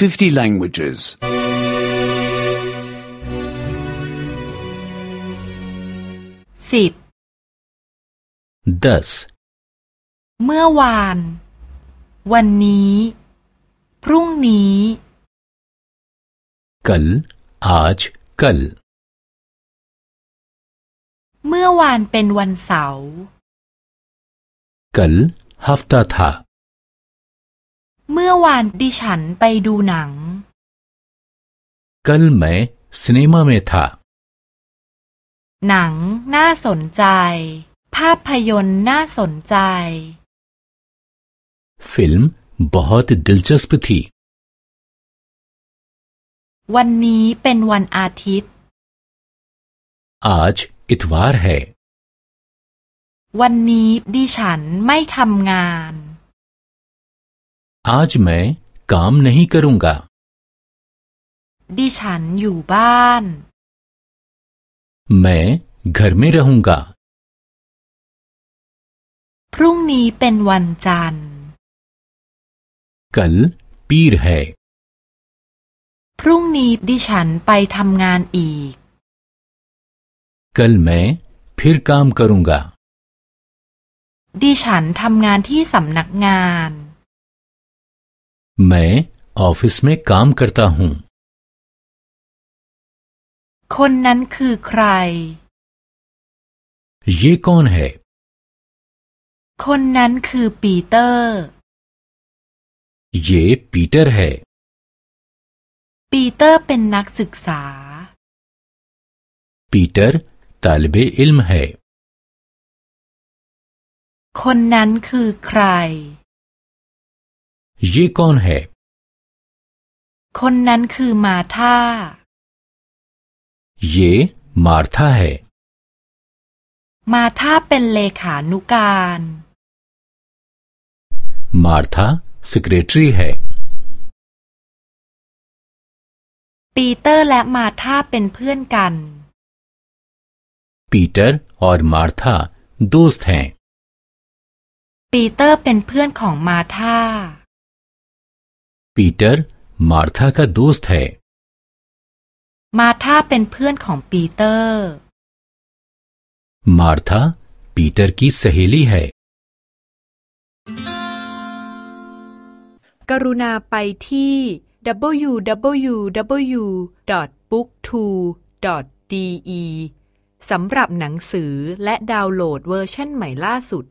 50 languages. สิบ दस เมื่อวาน วันนี้ พรุ่งนี้ कल आज कल เมื่อวานเป็นวันเสาร์ कल हफ्ता था เมื่อวานดิฉันไปดูหนัง कल मैं सिनेमा में था หนังน่าสนใจ ภาพยนตร์น่าสนใจ फिल्म बहुत दिलचस्प थी วันนี้เป็นวันอาทิตย์ आज इतवार है วันนี้ดิฉันไม่ทำงาน आज मैं काम नहीं करूंगा ดิฉันอยู่บ้าน मैं घर में रहूंगा พรุ่งนี้เป็นวันจันทร์ कल पीर है พรุ่งนี้ดิฉันไปทำงานอีก कल मैं फिर काम करूंगा ดิฉันทำงานที่สำนักงาน मैं ऑफिस में काम करता हूँ คนนั้นคือใคร ये कौन है คนนั้นคือปีเตอร์ ये पीटर है ปีเตอร์เป็นนักศึกษา पीटर तालिब इल्म है คนนั้นคือใคร ये कौन है คนนั้นคือมาธา ये मार्था है มาธาเป็นเลขานุการ मार्था सेक्रेटरी है ปีเตอร์และมาธาเป็นเพื่อนกัน पीटर और मार्था दोस्त हैं ปีเตอร์เป็นเพื่อนของมาธา पीटर मार्था का दोस्त है มาธาเป็นเพื่อนของปีเตอร์ मार्था पीटर की सहेली है กรุณาไปที่ www.booktwo.de สำหรับหนังสือและดาวน์โหลดเวอร์ชันใหม่ล่าสุด